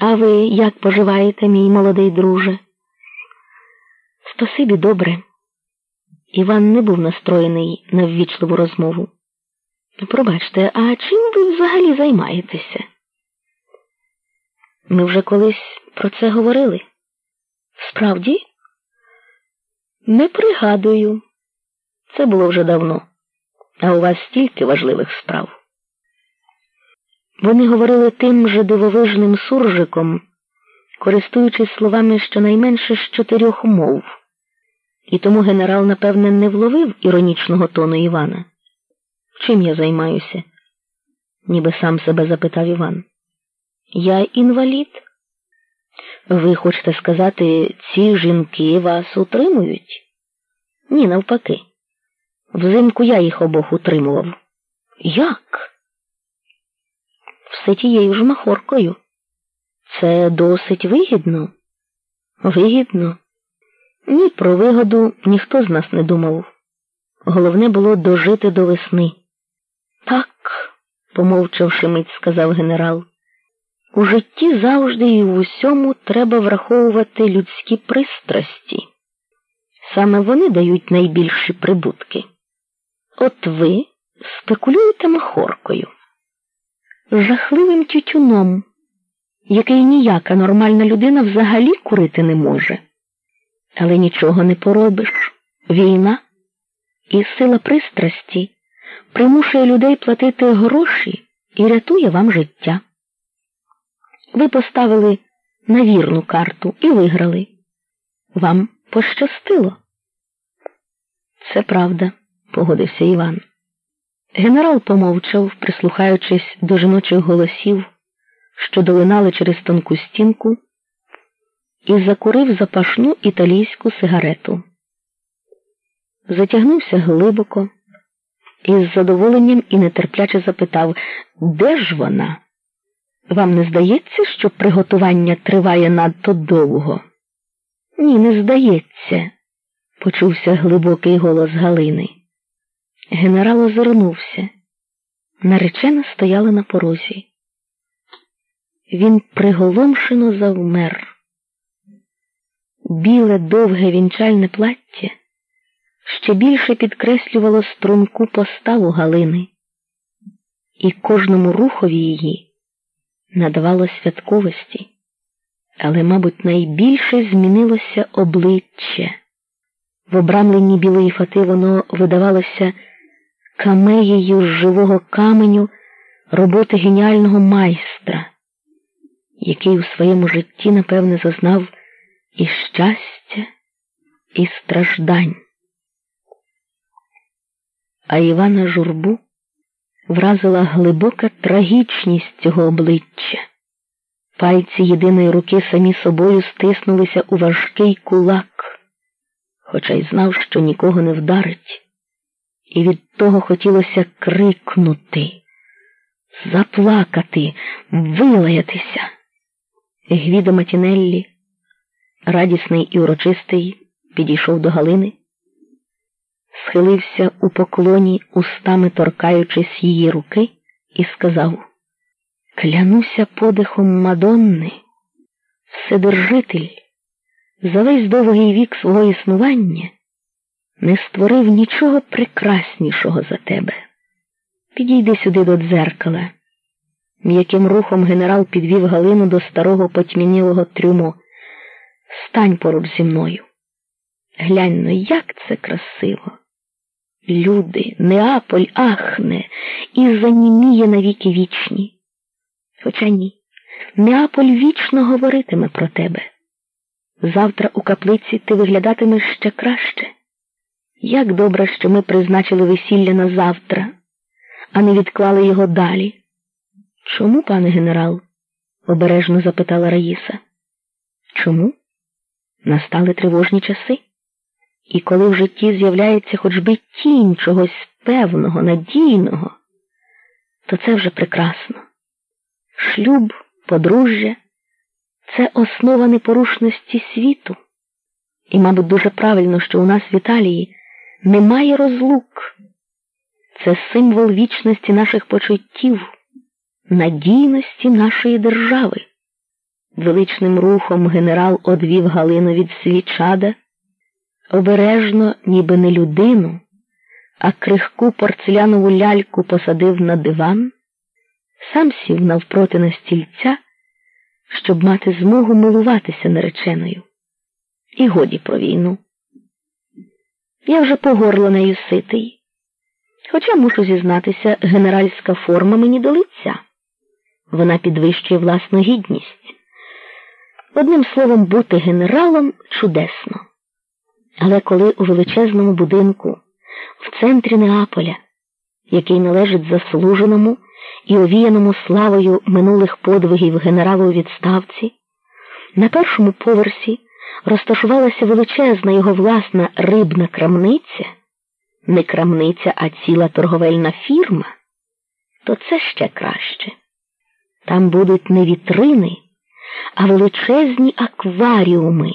А ви як поживаєте, мій молодий друже? Спасибі добре. Іван не був настроєний на ввічливу розмову. Пробачте, а чим ви взагалі займаєтеся? Ми вже колись про це говорили. Справді? Не пригадую. Це було вже давно, а у вас стільки важливих справ. Вони говорили тим же дивовижним суржиком, користуючись словами щонайменше з чотирьох мов, і тому генерал, напевне, не вловив іронічного тону Івана. Чим я займаюся? ніби сам себе запитав Іван. Я інвалід. Ви хочете сказати, ці жінки вас утримують? Ні, навпаки. Взимку я їх обох утримував. Як? Все тією ж махоркою. Це досить вигідно. Вигідно. Ні про вигоду ніхто з нас не думав. Головне було дожити до весни. Так, помовчавши мить, сказав генерал. У житті завжди і в усьому треба враховувати людські пристрасті. Саме вони дають найбільші прибутки. От ви спекулюєте махоркою, жахливим тютюном, який ніяка нормальна людина взагалі курити не може. Але нічого не поробиш. Війна і сила пристрасті примушує людей платити гроші і рятує вам життя. Ви поставили на вірну карту і виграли. Вам пощастило. Це правда, погодився Іван. Генерал помовчав, прислухаючись до жіночих голосів, що долинали через тонку стінку, і закурив запашну італійську сигарету. Затягнувся глибоко і з задоволенням і нетерпляче запитав, де ж вона? Вам не здається, що приготування триває надто довго? Ні, не здається, почувся глибокий голос Галини. Генерал озирнувся. Наречена стояла на порозі. Він приголомшено завмер. Біле довге вінчальне плаття ще більше підкреслювало струнку поставу Галини, і кожному рухові її надавало святковості, але, мабуть, найбільше змінилося обличчя. В обрамленні білої фати воно видавалося камеєю з живого каменю роботи геніального майстра, який у своєму житті, напевне, зазнав і щастя, і страждань. А Івана журбу вразила глибока трагічність цього обличчя. Пальці єдиної руки самі собою стиснулися у важкий кулак, хоча й знав, що нікого не вдарить, і від того хотілося крикнути, заплакати, вилаятися. Гвідо Матінеллі, радісний і урочистий, підійшов до Галини схилився у поклоні, устами торкаючись її руки, і сказав Клянуся подихом Мадонни, Вседержитель, за весь довгий вік свого існування не створив нічого прекраснішого за тебе. Підійди сюди до дзеркала. М'яким рухом генерал підвів Галину до старого потьмянілого трюмо. Стань поруч зі мною. Глянь ну, як це красиво. Люди, Неаполь ахне і заніміє навіки вічні. Хоча ні, Неаполь вічно говоритиме про тебе. Завтра у каплиці ти виглядатимеш ще краще. Як добре, що ми призначили весілля на завтра, а не відклали його далі. Чому, пане генерал? обережно запитала Раїса. Чому? Настали тривожні часи. І коли в житті з'являється хоч би тінь чогось певного, надійного, то це вже прекрасно. Шлюб, подружжя це основа непорушності світу. І, мабуть, дуже правильно, що у нас в Італії немає розлук. Це символ вічності наших почуттів, надійності нашої держави. Величним рухом генерал одвів Галину від свічада, обережно, ніби не людину, а крихку порцелянову ляльку посадив на диван, сам сів навпроти на стільця, щоб мати змогу милуватися нареченою. І годі про війну. Я вже по горло нею ситий. Хоча мушу зізнатися, генеральська форма мені до лиця. Вона підвищує власну гідність. Одним словом, бути генералом чудесно. Але коли у величезному будинку, в центрі Неаполя, який належить заслуженому і овіяному славою минулих подвигів генералу у відставці, на першому поверсі розташувалася величезна його власна рибна крамниця, не крамниця, а ціла торговельна фірма, то це ще краще. Там будуть не вітрини, а величезні акваріуми.